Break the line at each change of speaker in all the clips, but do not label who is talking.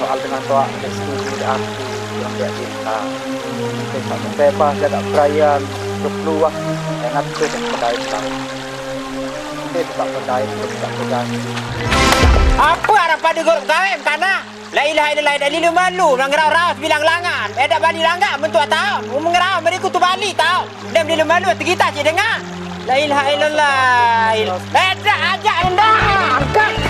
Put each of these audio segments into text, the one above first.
soal dengan tua setuju di aku yang dia cinta. Kita bebas jaga perayaan berpeluang yang aku dan kedai tahu. Kita tak kedai tak kedai.
Apa harapan dia gorok kawin tanah? La ilaha illallah dah lilu malu mengerau raus bilang langan. Eh dah balik langgan mentua tahun. Mengerau mereka tu balik tau. Dan lilu malu tergita cik dengar. La ilaha illallah. Eh dah ajak anda. Angkat.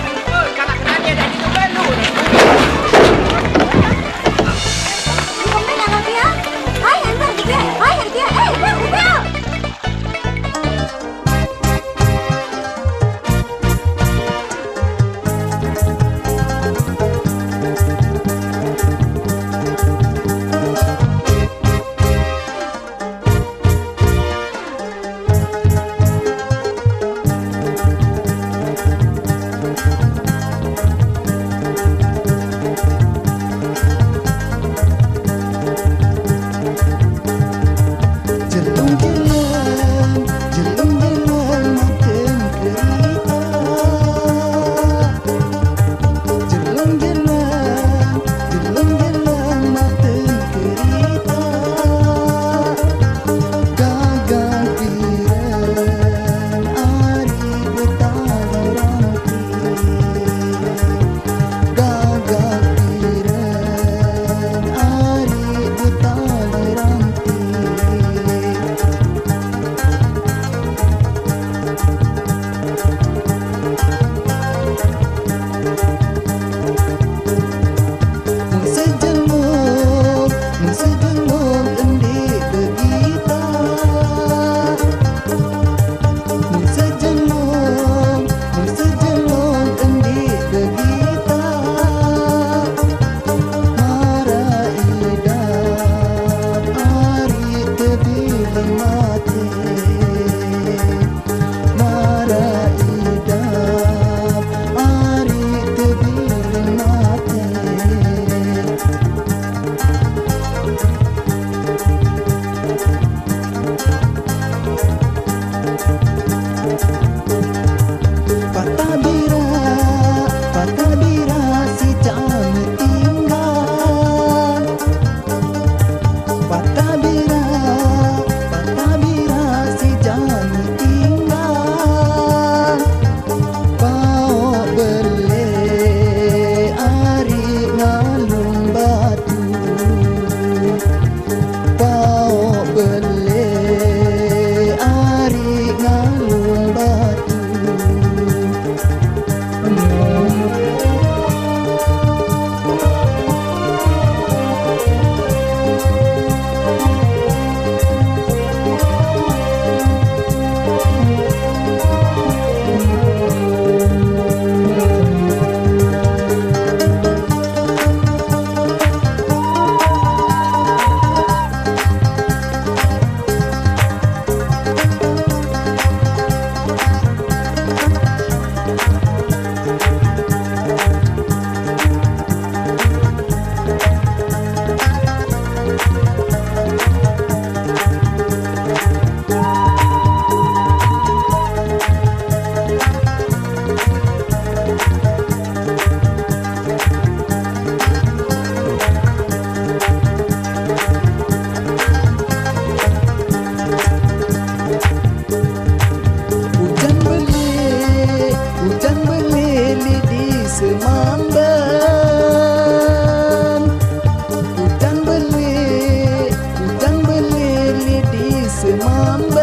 mama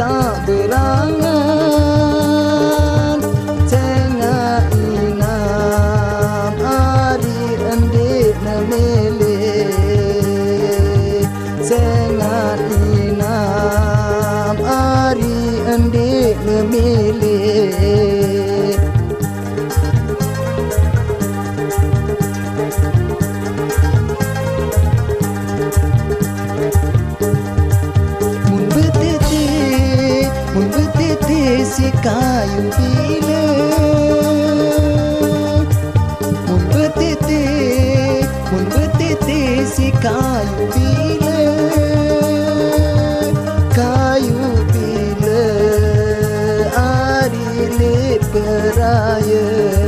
सा kayu pile kayu pile adil beraya